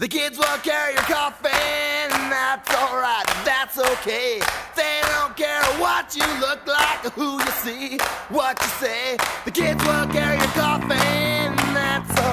The kids will carry your coffin, and that's alright, that's okay. They don't care what you look like who you see, what you say. The kids will carry your coffin, and that's alright.